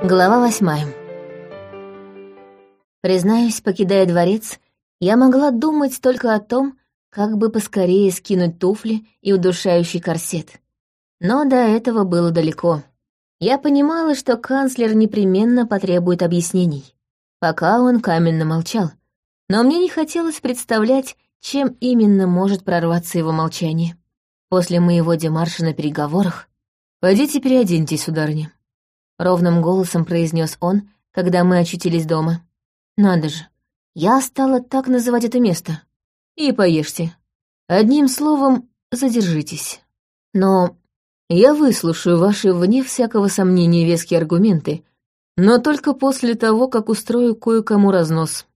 Глава восьмая. Признаюсь, покидая дворец, я могла думать только о том, как бы поскорее скинуть туфли и удушающий корсет. Но до этого было далеко. Я понимала, что канцлер непременно потребует объяснений. Пока он каменно молчал. Но мне не хотелось представлять, чем именно может прорваться его молчание. После моего демарша на переговорах «Пойдите переоденьтесь, сударыня», — ровным голосом произнес он, когда мы очутились дома. «Надо же, я стала так называть это место. И поешьте. Одним словом, задержитесь. Но я выслушаю ваши, вне всякого сомнения, веские аргументы, но только после того, как устрою кое-кому разнос.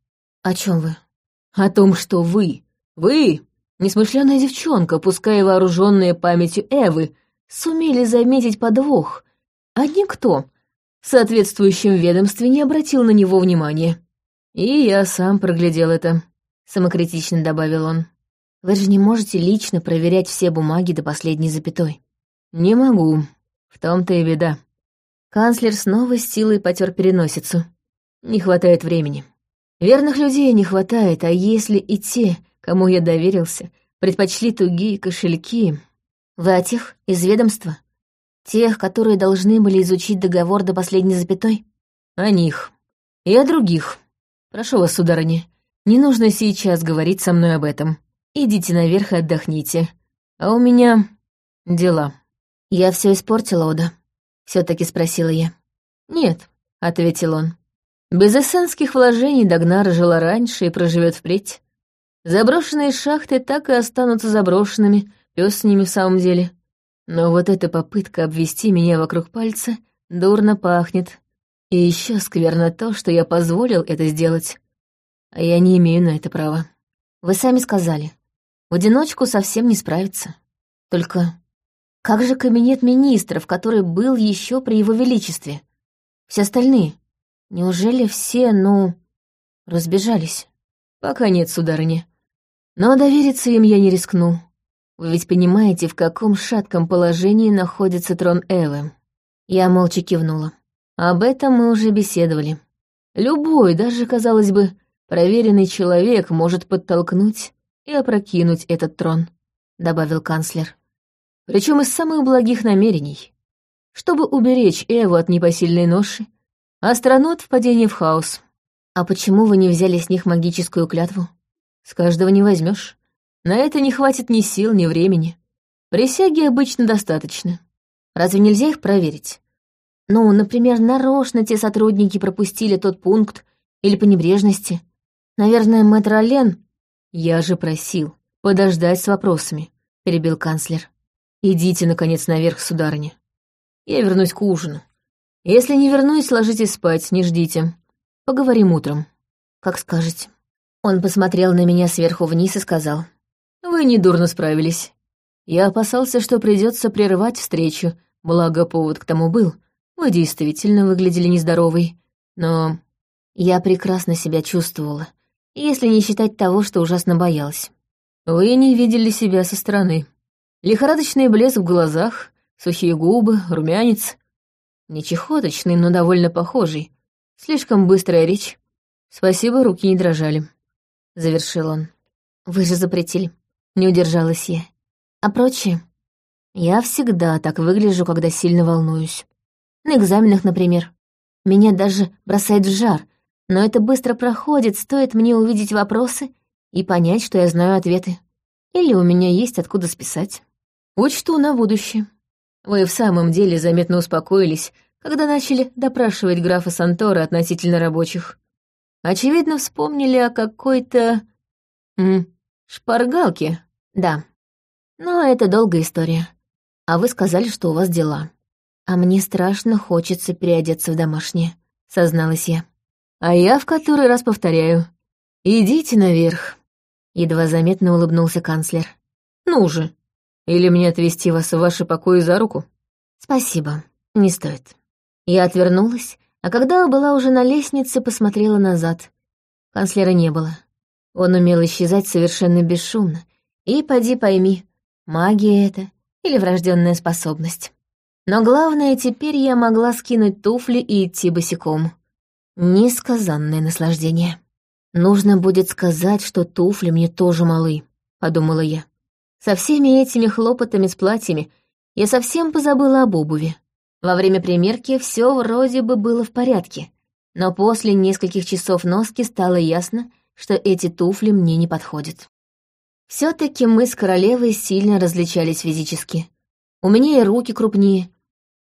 О чем вы? О том, что вы, вы, несмышленая девчонка, пускай вооруженная памятью Эвы, сумели заметить подвох, а никто в соответствующем ведомстве не обратил на него внимания. И я сам проглядел это, самокритично добавил он. Вы же не можете лично проверять все бумаги до последней запятой. Не могу. В том-то и беда. Канцлер снова с силой потер переносицу. Не хватает времени. Верных людей не хватает, а если и те, кому я доверился, предпочли тугие кошельки... Вы о тех из ведомства? Тех, которые должны были изучить договор до последней запятой? О них. И о других. Прошу вас, сударыня, не нужно сейчас говорить со мной об этом. Идите наверх и отдохните. А у меня дела. Я все испортила, Ода. Все-таки спросила я. Нет, ответил он. Без эссенских вложений Дагнара жила раньше и проживет впредь. Заброшенные шахты так и останутся заброшенными, пес с ними в самом деле. Но вот эта попытка обвести меня вокруг пальца дурно пахнет. И еще скверно то, что я позволил это сделать. А я не имею на это права. Вы сами сказали, в одиночку совсем не справиться. Только как же кабинет министров, который был еще при его величестве? Все остальные? Неужели все, ну, разбежались? Пока нет, сударыня. Но довериться им я не рискну. Вы ведь понимаете, в каком шатком положении находится трон Эвы. Я молча кивнула. Об этом мы уже беседовали. Любой, даже, казалось бы, проверенный человек может подтолкнуть и опрокинуть этот трон, добавил канцлер. Причем из самых благих намерений. Чтобы уберечь Эву от непосильной ноши, а страну от впадения в хаос. А почему вы не взяли с них магическую клятву? С каждого не возьмешь. На это не хватит ни сил, ни времени. Присяги обычно достаточно. Разве нельзя их проверить? Ну, например, нарочно те сотрудники пропустили тот пункт или по небрежности. Наверное, мэтр Ален... Я же просил подождать с вопросами, перебил канцлер. Идите, наконец, наверх, сударыня. Я вернусь к ужину. Если не вернусь, ложитесь спать, не ждите. Поговорим утром. Как скажете. Он посмотрел на меня сверху вниз и сказал. Вы недурно справились. Я опасался, что придется прерывать встречу, благо повод к тому был. Вы действительно выглядели нездоровой, но я прекрасно себя чувствовала, если не считать того, что ужасно боялась. Вы не видели себя со стороны. Лихорадочный блеск в глазах, сухие губы, румянец. Не чехоточный, но довольно похожий. Слишком быстрая речь. Спасибо, руки не дрожали. Завершил он. Вы же запретили. Не удержалась я. А прочее? Я всегда так выгляжу, когда сильно волнуюсь. На экзаменах, например. Меня даже бросает в жар, но это быстро проходит, стоит мне увидеть вопросы и понять, что я знаю ответы. Или у меня есть откуда списать. Учту на будущее. Вы в самом деле заметно успокоились, когда начали допрашивать графа Сантора относительно рабочих. Очевидно, вспомнили о какой-то... Шпаргалки, да. Но это долгая история. А вы сказали, что у вас дела. А мне страшно хочется переодеться в домашнее, созналась я. А я в который раз повторяю. Идите наверх. Едва заметно улыбнулся канцлер. Ну же. Или мне отвезти вас в ваши покои за руку? Спасибо, не стоит. Я отвернулась, а когда была уже на лестнице, посмотрела назад. Канцлера не было. Он умел исчезать совершенно бесшумно. И поди пойми, магия это или врожденная способность. Но главное, теперь я могла скинуть туфли и идти босиком. Несказанное наслаждение. Нужно будет сказать, что туфли мне тоже малы, подумала я. Со всеми этими хлопотами с платьями я совсем позабыла об обуви. Во время примерки все вроде бы было в порядке, но после нескольких часов носки стало ясно, что эти туфли мне не подходят. все таки мы с королевой сильно различались физически. У меня и руки крупнее,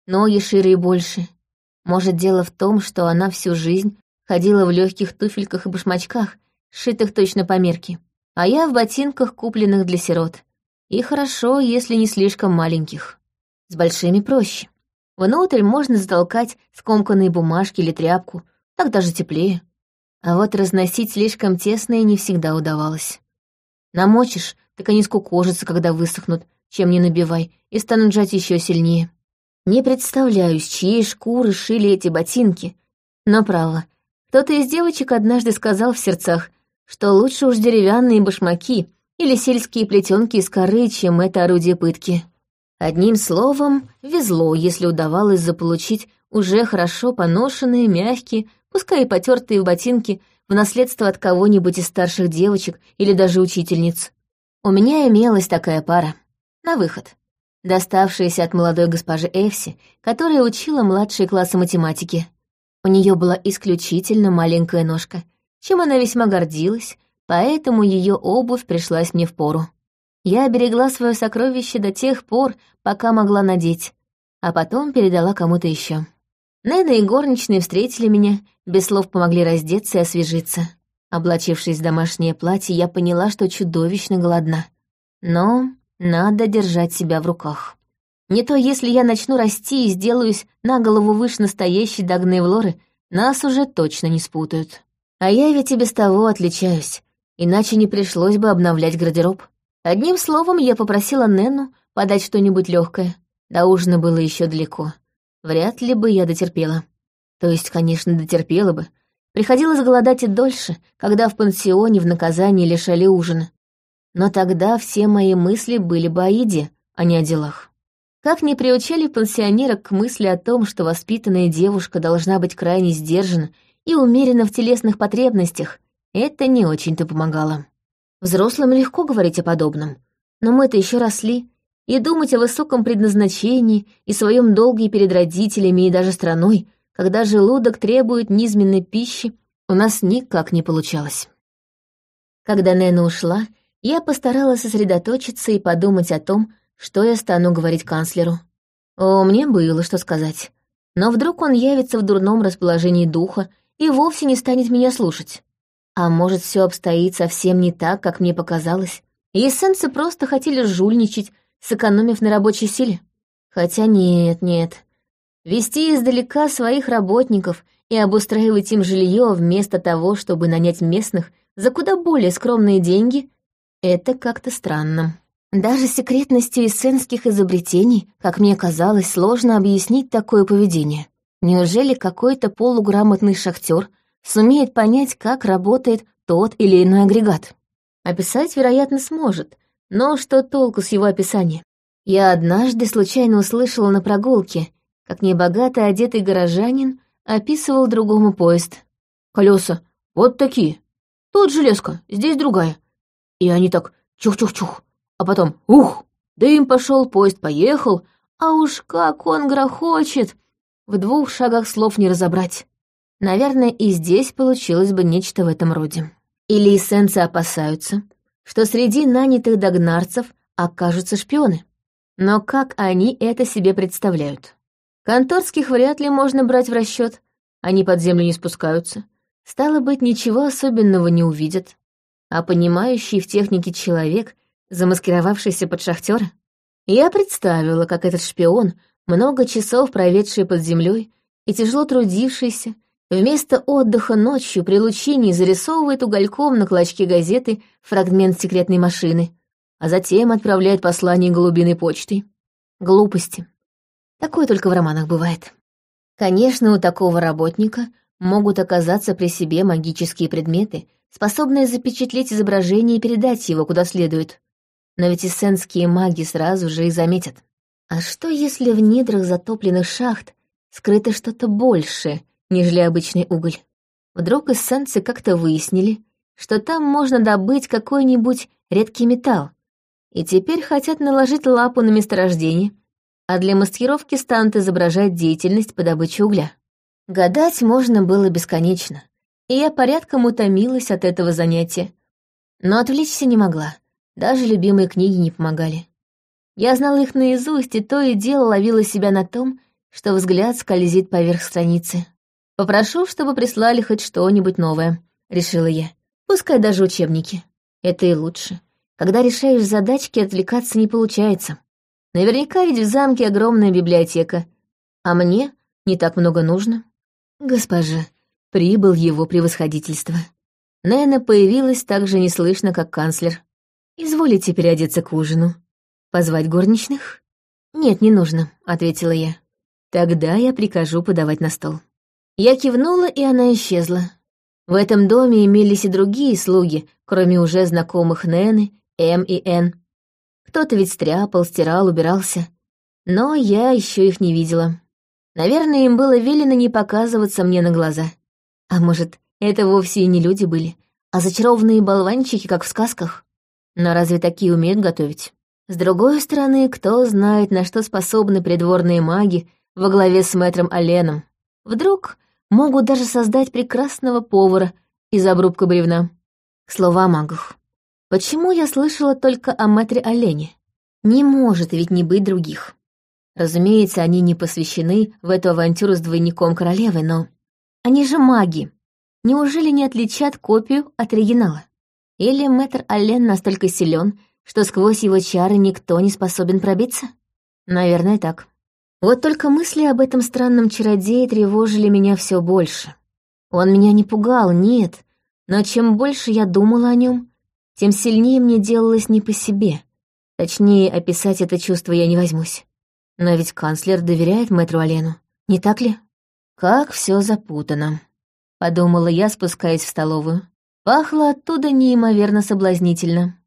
ноги шире и больше. Может, дело в том, что она всю жизнь ходила в легких туфельках и башмачках, сшитых точно по мерке, а я в ботинках, купленных для сирот. И хорошо, если не слишком маленьких. С большими проще. Внутрь можно затолкать скомканные бумажки или тряпку, так даже теплее. А вот разносить слишком тесное не всегда удавалось. Намочишь, так они скукожатся, когда высохнут, чем не набивай, и станут жать еще сильнее. Не представляю, с чьей шкуры шили эти ботинки, но право, кто-то из девочек однажды сказал в сердцах, что лучше уж деревянные башмаки, или сельские плетенки из коры, чем это орудие пытки. Одним словом, везло, если удавалось заполучить уже хорошо поношенные, мягкие, пускай и потертые ботинки в наследство от кого-нибудь из старших девочек или даже учительниц. У меня имелась такая пара. На выход. Доставшаяся от молодой госпожи Эвси, которая учила младшие классы математики. У нее была исключительно маленькая ножка, чем она весьма гордилась, поэтому ее обувь пришлась мне в пору. Я берегла свое сокровище до тех пор, пока могла надеть, а потом передала кому-то еще. Нэна и горничные встретили меня, без слов помогли раздеться и освежиться. Облачившись в домашнее платье, я поняла, что чудовищно голодна. Но надо держать себя в руках. Не то, если я начну расти и сделаюсь на голову выше настоящей Дагны Влоры, нас уже точно не спутают. А я ведь и без того отличаюсь иначе не пришлось бы обновлять гардероб. Одним словом, я попросила Ненну подать что-нибудь легкое. До ужина было еще далеко. Вряд ли бы я дотерпела. То есть, конечно, дотерпела бы. Приходилось голодать и дольше, когда в пансионе в наказании лишали ужина. Но тогда все мои мысли были бы о еде, а не о делах. Как не приучали пансионерок к мысли о том, что воспитанная девушка должна быть крайне сдержана и умерена в телесных потребностях, это не очень-то помогало. Взрослым легко говорить о подобном, но мы-то еще росли, и думать о высоком предназначении и своем долге перед родителями и даже страной, когда желудок требует низменной пищи, у нас никак не получалось. Когда Нэна ушла, я постаралась сосредоточиться и подумать о том, что я стану говорить канцлеру. О, мне было что сказать. Но вдруг он явится в дурном расположении духа и вовсе не станет меня слушать. А может, все обстоит совсем не так, как мне показалось, и эссенцы просто хотели жульничать, сэкономив на рабочей силе? Хотя нет, нет. Вести издалека своих работников и обустраивать им жилье вместо того, чтобы нанять местных за куда более скромные деньги, это как-то странно. Даже секретностью эссенских изобретений, как мне казалось, сложно объяснить такое поведение. Неужели какой-то полуграмотный шахтер сумеет понять, как работает тот или иной агрегат. Описать, вероятно, сможет, но что толку с его описанием? Я однажды случайно услышала на прогулке, как небогато одетый горожанин описывал другому поезд. «Колеса, вот такие. Тут железка, здесь другая». И они так чух-чух-чух, а потом ух, дым пошел, поезд поехал, а уж как он грохочет, в двух шагах слов не разобрать. Наверное, и здесь получилось бы нечто в этом роде. Или эссенцы опасаются, что среди нанятых догнарцев окажутся шпионы. Но как они это себе представляют? Конторских вряд ли можно брать в расчет, они под землю не спускаются. Стало быть, ничего особенного не увидят. А понимающий в технике человек, замаскировавшийся под шахтера, я представила, как этот шпион, много часов проведший под землей и тяжело трудившийся, Вместо отдыха ночью при лучине зарисовывает угольком на клочке газеты фрагмент секретной машины, а затем отправляет послание голубиной почтой. Глупости. Такое только в романах бывает. Конечно, у такого работника могут оказаться при себе магические предметы, способные запечатлеть изображение и передать его куда следует. Но ведь эссенские маги сразу же и заметят. А что, если в недрах затопленных шахт скрыто что-то большее, нежели обычный уголь? Вдруг эссенцы как-то выяснили, что там можно добыть какой-нибудь редкий металл, и теперь хотят наложить лапу на месторождение, а для маскировки станут изображать деятельность по добыче угля. Гадать можно было бесконечно, и я порядком утомилась от этого занятия. Но отвлечься не могла, даже любимые книги не помогали. Я знала их наизусть, и то и дело ловила себя на том, что взгляд скользит поверх страницы. «Попрошу, чтобы прислали хоть что-нибудь новое», — решила я. «Пускай даже учебники. Это и лучше. Когда решаешь задачки, отвлекаться не получается. Наверняка ведь в замке огромная библиотека, а мне не так много нужно». «Госпожа, прибыл его превосходительство». Нэна появилась так же неслышно, как канцлер. «Изволите переодеться к ужину». Позвать горничных? Нет, не нужно, ответила я. Тогда я прикажу подавать на стол. Я кивнула, и она исчезла. В этом доме имелись и другие слуги, кроме уже знакомых Нэны, М и Н. Кто-то ведь стряпал, стирал, убирался. Но я еще их не видела. Наверное, им было велено не показываться мне на глаза. А может, это вовсе и не люди были, а зачарованные болванчики, как в сказках. Но разве такие умеют готовить? С другой стороны, кто знает, на что способны придворные маги во главе с мэтром Оленом. Вдруг могут даже создать прекрасного повара из обрубка бревна. О магах. Почему я слышала только о мэтре Олене? Не может ведь не быть других. Разумеется, они не посвящены в эту авантюру с двойником королевы, но... Они же маги. Неужели не отличат копию от оригинала? Или мэтр Аллен настолько силен, что сквозь его чары никто не способен пробиться? Наверное, так. Вот только мысли об этом странном чародее тревожили меня все больше. Он меня не пугал, нет, но чем больше я думала о нем, тем сильнее мне делалось не по себе. Точнее, описать это чувство я не возьмусь. Но ведь канцлер доверяет мэтру Олену, не так ли? Как все запутано, подумала я, спускаясь в столовую. Пахло оттуда неимоверно соблазнительно.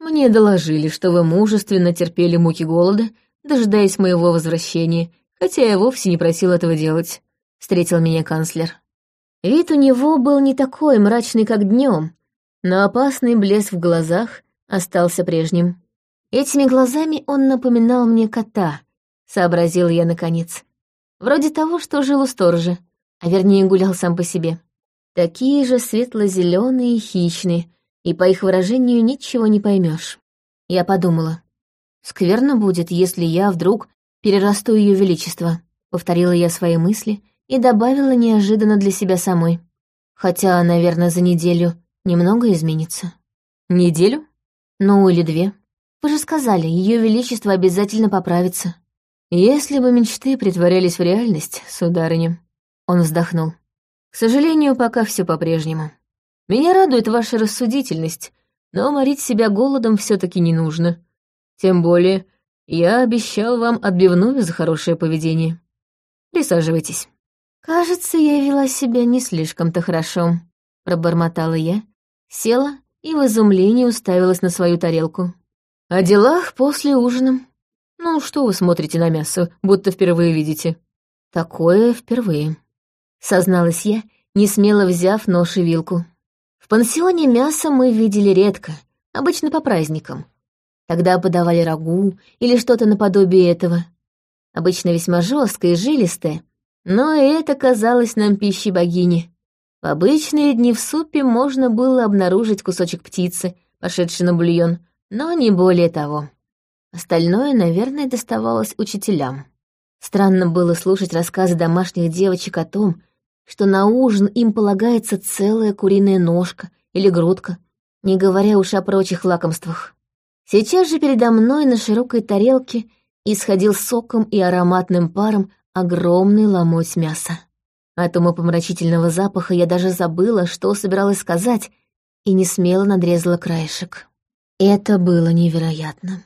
Мне доложили, что вы мужественно терпели муки голода, дожидаясь моего возвращения, хотя я вовсе не просил этого делать», — встретил меня канцлер. Вид у него был не такой мрачный, как днем, но опасный блеск в глазах остался прежним. Этими глазами он напоминал мне кота, сообразил я наконец. Вроде того, что жил у сторожа, а вернее гулял сам по себе. Такие же светло-зеленые и хищные, и по их выражению ничего не поймешь. Я подумала, скверно будет, если я вдруг перерасту ее величество, повторила я свои мысли и добавила неожиданно для себя самой. Хотя, наверное, за неделю немного изменится. Неделю? Ну, или две. Вы же сказали, ее величество обязательно поправится. Если бы мечты притворялись в реальность, сударыня. Он вздохнул. К сожалению, пока все по-прежнему. Меня радует ваша рассудительность, но морить себя голодом все таки не нужно. Тем более, я обещал вам отбивную за хорошее поведение. Присаживайтесь. Кажется, я вела себя не слишком-то хорошо, пробормотала я, села и в изумлении уставилась на свою тарелку. О делах после ужина. Ну, что вы смотрите на мясо, будто впервые видите? Такое впервые. Созналась я, не смело взяв нож и вилку. В пансионе мясо мы видели редко, обычно по праздникам. Тогда подавали рагу или что-то наподобие этого. Обычно весьма жесткое и жилистое, но это казалось нам пищей богини. В обычные дни в супе можно было обнаружить кусочек птицы, пошедший на бульон, но не более того. Остальное, наверное, доставалось учителям. Странно было слушать рассказы домашних девочек о том, что на ужин им полагается целая куриная ножка или грудка, не говоря уж о прочих лакомствах. Сейчас же передо мной на широкой тарелке исходил соком и ароматным паром огромный ломоть мяса. От умопомрачительного запаха я даже забыла, что собиралась сказать, и не смело надрезала краешек. Это было невероятно.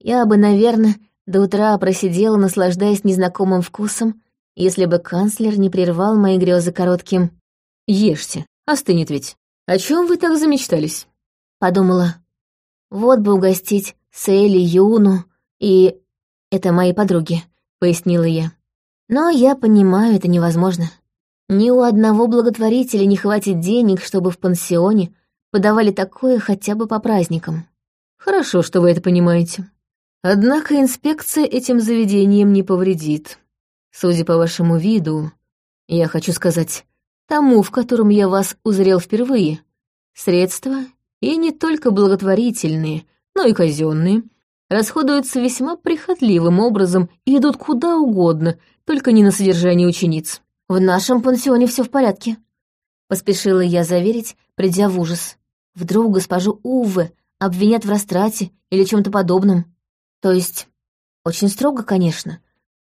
Я бы, наверное, до утра просидела, наслаждаясь незнакомым вкусом, если бы канцлер не прервал мои грезы коротким «Ешьте, остынет ведь. О чем вы так замечтались?» Подумала, вот бы угостить Сели, Юну и... Это мои подруги, пояснила я. Но я понимаю, это невозможно. Ни у одного благотворителя не хватит денег, чтобы в пансионе подавали такое хотя бы по праздникам. Хорошо, что вы это понимаете. Однако инспекция этим заведением не повредит. Судя по вашему виду, я хочу сказать, тому, в котором я вас узрел впервые, средства, и не только благотворительные, но и казенные, расходуются весьма прихотливым образом и идут куда угодно, только не на содержание учениц. В нашем пансионе все в порядке. Поспешила я заверить, придя в ужас. Вдруг госпожу Увы обвинят в растрате или чем-то подобном. То есть, очень строго, конечно,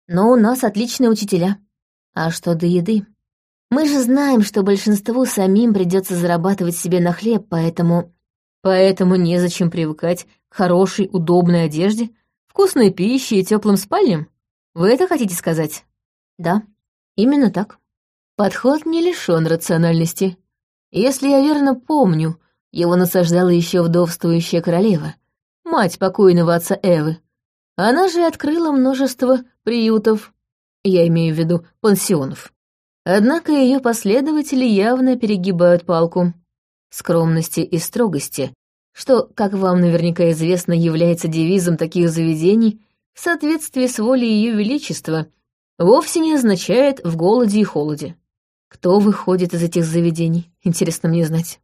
но у нас отличные учителя. А что до еды? Мы же знаем, что большинству самим придется зарабатывать себе на хлеб, поэтому... Поэтому незачем привыкать к хорошей, удобной одежде, вкусной пище и теплым спальням? Вы это хотите сказать? Да, именно так. Подход не лишен рациональности. Если я верно помню, его насаждала еще вдовствующая королева, мать покойного отца Эвы. Она же открыла множество приютов, я имею в виду пансионов. Однако ее последователи явно перегибают палку. Скромности и строгости, что, как вам наверняка известно, является девизом таких заведений, в соответствии с волей Ее Величества, вовсе не означает в голоде и холоде. Кто выходит из этих заведений, интересно мне знать.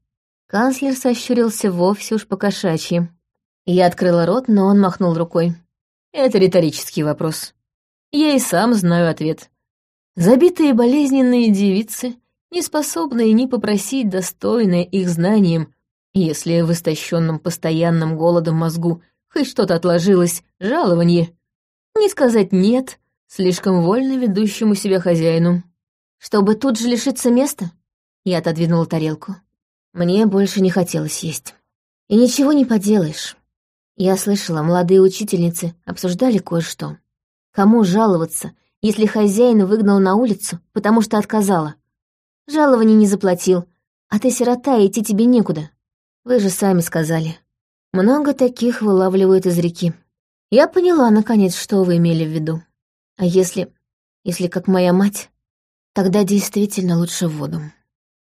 Канцлер сощурился вовсе уж по-кошачьи. Я открыла рот, но он махнул рукой. Это риторический вопрос. Я и сам знаю ответ. Забитые болезненные девицы, не способные ни попросить достойное их знанием, если в истощенном постоянным голодом мозгу хоть что-то отложилось, жалование, не сказать «нет» слишком вольно ведущему себя хозяину. Чтобы тут же лишиться места, я отодвинула тарелку. Мне больше не хотелось есть. И ничего не поделаешь. Я слышала, молодые учительницы обсуждали кое-что. Кому жаловаться, если хозяин выгнал на улицу, потому что отказала? Жалование не заплатил, а ты сирота, и идти тебе некуда. Вы же сами сказали. Много таких вылавливают из реки. Я поняла, наконец, что вы имели в виду. А если... если как моя мать, тогда действительно лучше в воду.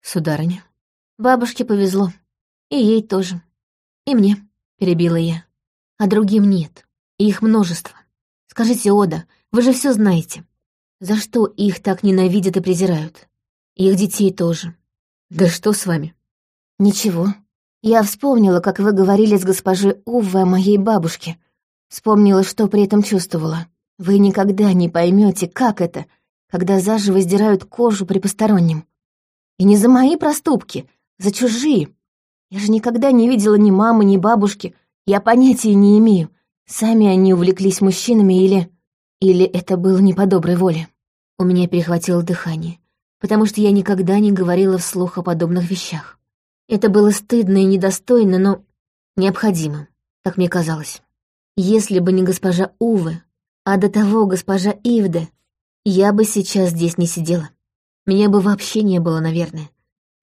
Сударыня. Бабушке повезло. И ей тоже. И мне, перебила я. А другим нет. Их множество. Скажите, Ода, вы же все знаете. За что их так ненавидят и презирают? Их детей тоже. Да что с вами? Ничего. Я вспомнила, как вы говорили с госпожой Увой о моей бабушке. Вспомнила, что при этом чувствовала. Вы никогда не поймете, как это, когда заживо сдирают кожу при постороннем. И не за мои проступки, за чужие. Я же никогда не видела ни мамы, ни бабушки. Я понятия не имею, сами они увлеклись мужчинами или... Или это было не по доброй воле. У меня перехватило дыхание, потому что я никогда не говорила вслух о подобных вещах. Это было стыдно и недостойно, но необходимо, как мне казалось. Если бы не госпожа Увы, а до того госпожа Ивде, я бы сейчас здесь не сидела. Меня бы вообще не было, наверное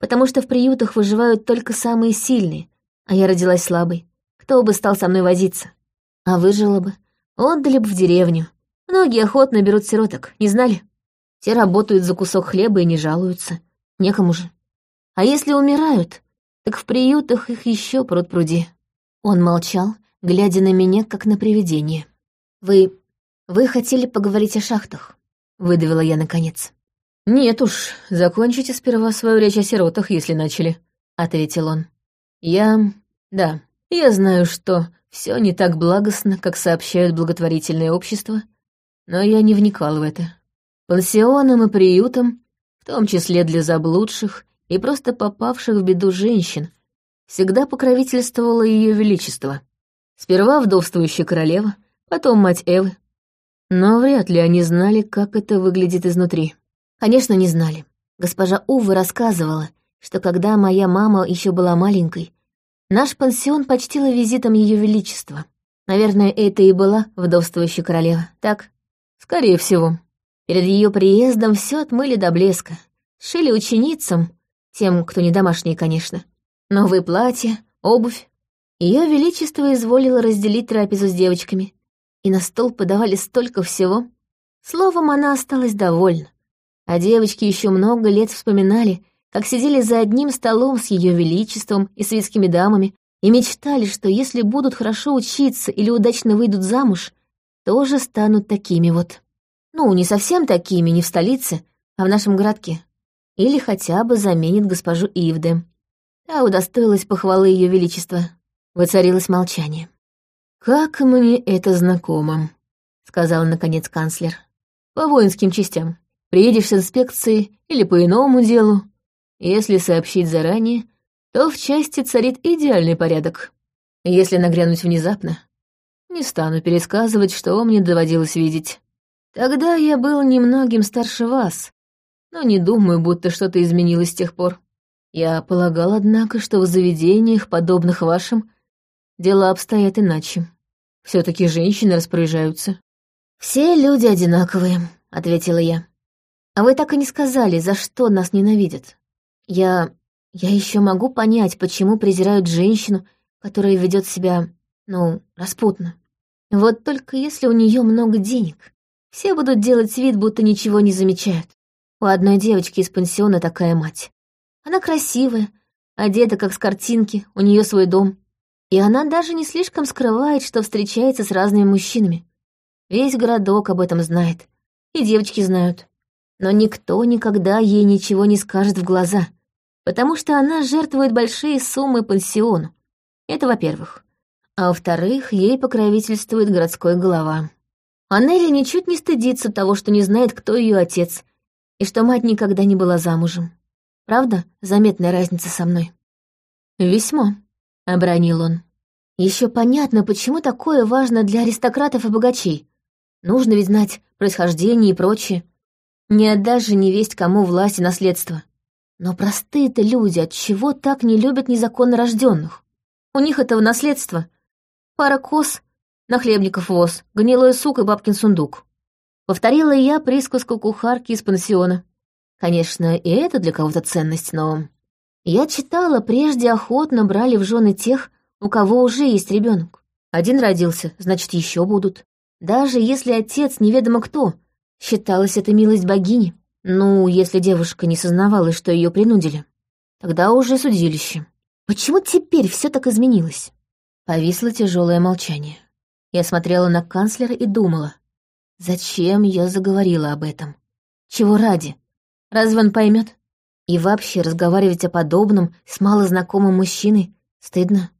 потому что в приютах выживают только самые сильные, а я родилась слабой. Кто бы стал со мной возиться? А выжила бы, отдали бы в деревню. Многие охотно берут сироток, не знали? Те работают за кусок хлеба и не жалуются. Некому же. А если умирают, так в приютах их еще пруд пруди. Он молчал, глядя на меня, как на привидение. «Вы... вы хотели поговорить о шахтах?» — выдавила я наконец. «Нет уж, закончите сперва свою речь о сиротах, если начали», — ответил он. «Я... да, я знаю, что все не так благостно, как сообщают благотворительные общества, но я не вникал в это. Пансионам и приютам, в том числе для заблудших и просто попавших в беду женщин, всегда покровительствовало Ее Величество. Сперва вдовствующая королева, потом мать Эвы. Но вряд ли они знали, как это выглядит изнутри. Конечно, не знали. Госпожа Увы рассказывала, что когда моя мама еще была маленькой, наш пансион почтила визитом Ее Величества. Наверное, это и была вдовствующая королева, так? Скорее всего. Перед ее приездом все отмыли до блеска. Шили ученицам, тем, кто не домашние, конечно, новые платья, обувь. Ее Величество изволило разделить трапезу с девочками. и на стол подавали столько всего. Словом, она осталась довольна. А девочки еще много лет вспоминали, как сидели за одним столом с ее величеством и светскими дамами и мечтали, что если будут хорошо учиться или удачно выйдут замуж, тоже станут такими вот. Ну, не совсем такими, не в столице, а в нашем городке. Или хотя бы заменит госпожу Ивде. Та удостоилась похвалы ее величества. Воцарилось молчание. «Как мне это знакомо», — сказал наконец канцлер. «По воинским частям. Приедешь с инспекцией или по иному делу. Если сообщить заранее, то в части царит идеальный порядок. Если нагрянуть внезапно, не стану пересказывать, что мне доводилось видеть. Тогда я был немногим старше вас, но не думаю, будто что-то изменилось с тех пор. Я полагал, однако, что в заведениях, подобных вашим, дела обстоят иначе. все таки женщины распоряжаются. «Все люди одинаковые», — ответила я. «А вы так и не сказали, за что нас ненавидят. Я... я еще могу понять, почему презирают женщину, которая ведет себя, ну, распутно. Вот только если у нее много денег, все будут делать вид, будто ничего не замечают. У одной девочки из пансиона такая мать. Она красивая, одета как с картинки, у нее свой дом. И она даже не слишком скрывает, что встречается с разными мужчинами. Весь городок об этом знает. И девочки знают. Но никто никогда ей ничего не скажет в глаза, потому что она жертвует большие суммы пансиону. Это во-первых а во-вторых, ей покровительствует городской голова. А Нелли ничуть не стыдится того, что не знает, кто ее отец, и что мать никогда не была замужем. Правда, заметная разница со мной? «Весьма», — обронил он. Еще понятно, почему такое важно для аристократов и богачей. Нужно ведь знать происхождение и прочее. Не отдашь же невесть кому власть и наследство. Но простые-то люди от чего так не любят незаконно рожденных? У них этого наследства Пара коз, нахлебников воз, гнилой сук и бабкин сундук. Повторила я присказку кухарки из пансиона. Конечно, и это для кого-то ценность, но... Я читала, прежде охотно брали в жены тех, у кого уже есть ребенок. Один родился, значит, еще будут. Даже если отец неведомо кто, считалась это милость богини. Ну, если девушка не сознавалась, что ее принудили. Тогда уже судилище. Почему теперь все так изменилось? Повисло тяжелое молчание. Я смотрела на канцлера и думала, зачем я заговорила об этом? Чего ради? Разве он поймет? И вообще разговаривать о подобном с малознакомым мужчиной стыдно.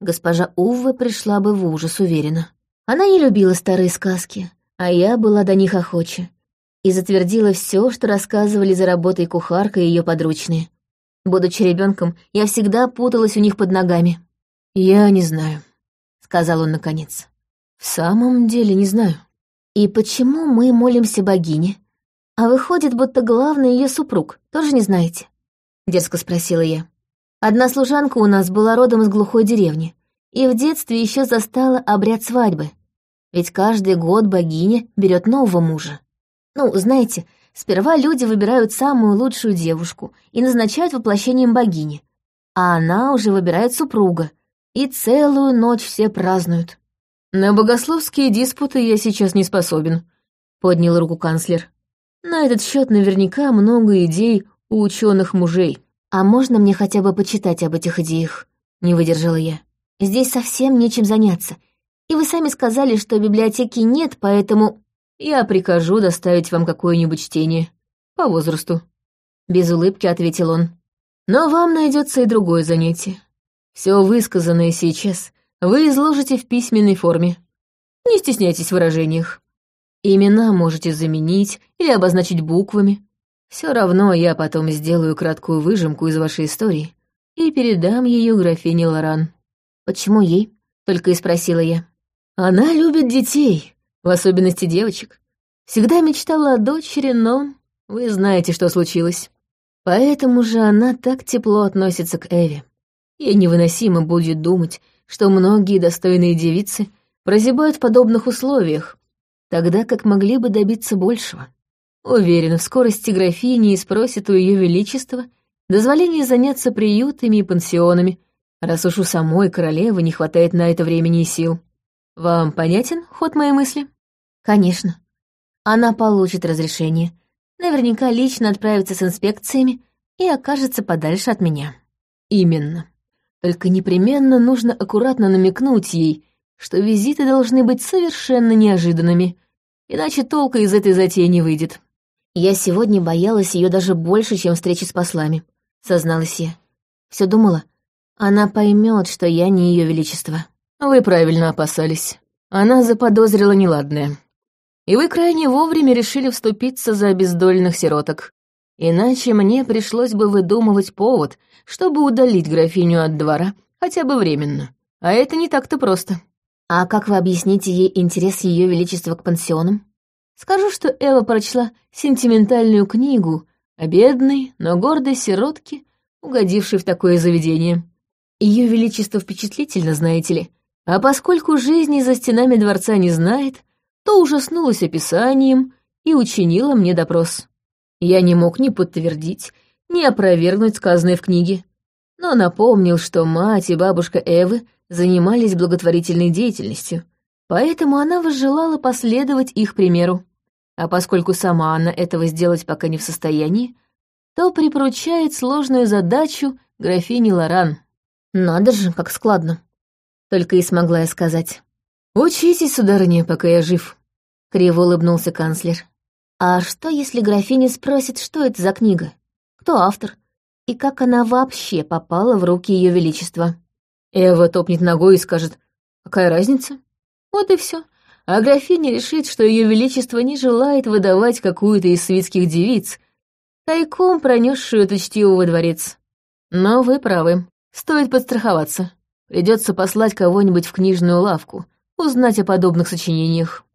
Госпожа Увве пришла бы в ужас, уверена. Она не любила старые сказки, а я была до них охоча. И затвердила все, что рассказывали за работой кухарка и ее подручные. Будучи ребенком, я всегда путалась у них под ногами. «Я не знаю», — сказал он наконец. «В самом деле не знаю». «И почему мы молимся богине? А выходит, будто главный ее супруг, тоже не знаете?» — дерзко спросила я. «Одна служанка у нас была родом из глухой деревни, и в детстве еще застала обряд свадьбы. Ведь каждый год богиня берет нового мужа. Ну, знаете, сперва люди выбирают самую лучшую девушку и назначают воплощением богини, а она уже выбирает супруга, и целую ночь все празднуют. На богословские диспуты я сейчас не способен, поднял руку канцлер. На этот счет наверняка много идей у ученых мужей. А можно мне хотя бы почитать об этих идеях? Не выдержала я. Здесь совсем нечем заняться. И вы сами сказали, что библиотеки нет, поэтому я прикажу доставить вам какое-нибудь чтение. По возрасту. Без улыбки ответил он. Но вам найдется и другое занятие. Все высказанное сейчас вы изложите в письменной форме. Не стесняйтесь в выражениях. Имена можете заменить или обозначить буквами. Все равно я потом сделаю краткую выжимку из вашей истории и передам ее графине Лоран. Почему ей? Только и спросила я. Она любит детей, в особенности девочек. Всегда мечтала о дочери, но вы знаете, что случилось. Поэтому же она так тепло относится к Эве. Ей невыносимо будет думать, что многие достойные девицы прозябают в подобных условиях, тогда как могли бы добиться большего. Уверена, в скорости графини спросит у Ее Величества дозволение заняться приютами и пансионами, раз уж у самой королевы не хватает на это времени и сил. Вам понятен ход моей мысли? Конечно. Она получит разрешение. Наверняка лично отправится с инспекциями и окажется подальше от меня. Именно. Только непременно нужно аккуратно намекнуть ей, что визиты должны быть совершенно неожиданными, иначе толка из этой затеи не выйдет. Я сегодня боялась ее даже больше, чем встречи с послами, созналась я. Все думала, она поймет, что я не ее величество. Вы правильно опасались. Она заподозрила неладное. И вы крайне вовремя решили вступиться за обездоленных сироток. Иначе мне пришлось бы выдумывать повод, чтобы удалить графиню от двора, хотя бы временно. А это не так-то просто. А как вы объясните ей интерес Ее Величества к пансионам? Скажу, что Эва прочла сентиментальную книгу о бедной, но гордой сиротке, угодившей в такое заведение. Ее Величество впечатлительно, знаете ли. А поскольку жизни за стенами дворца не знает, то ужаснулась описанием и учинила мне допрос. Я не мог ни подтвердить, ни опровергнуть сказанное в книге, но напомнил, что мать и бабушка Эвы занимались благотворительной деятельностью, поэтому она возжелала последовать их примеру. А поскольку сама она этого сделать пока не в состоянии, то припоручает сложную задачу графине Лоран. Надо же, как складно. Только и смогла я сказать. «Учитесь, сударыня, пока я жив», — криво улыбнулся канцлер. «А что, если графиня спросит, что это за книга? Кто автор? И как она вообще попала в руки Ее Величества?» Эва топнет ногой и скажет, «Какая разница?» Вот и все. А графиня решит, что Ее Величество не желает выдавать какую-то из свитских девиц, тайком пронесшую этот чтиво во дворец. Но вы правы, стоит подстраховаться. Придется послать кого-нибудь в книжную лавку, узнать о подобных сочинениях.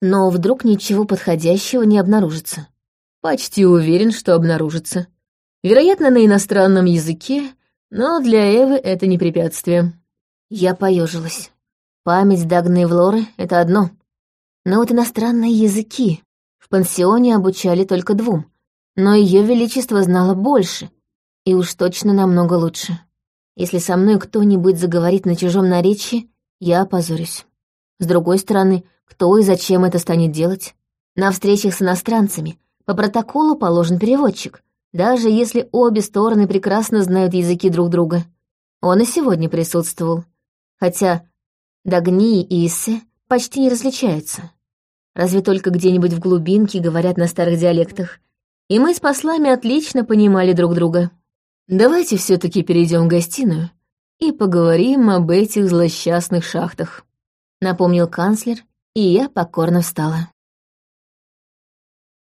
Но вдруг ничего подходящего не обнаружится. Почти уверен, что обнаружится. Вероятно, на иностранном языке, но для Эвы это не препятствие. Я поежилась. Память Дагны и Влоры — это одно. Но вот иностранные языки в пансионе обучали только двум. Но Ее Величество знало больше, и уж точно намного лучше. Если со мной кто-нибудь заговорит на чужом наречии, я опозорюсь. С другой стороны, кто и зачем это станет делать? На встречах с иностранцами по протоколу положен переводчик, даже если обе стороны прекрасно знают языки друг друга. Он и сегодня присутствовал, хотя Дагни и Иссе почти не различаются. Разве только где-нибудь в глубинке говорят на старых диалектах, и мы с послами отлично понимали друг друга. Давайте все таки перейдем в гостиную и поговорим об этих злосчастных шахтах», — напомнил канцлер, и я покорно встала.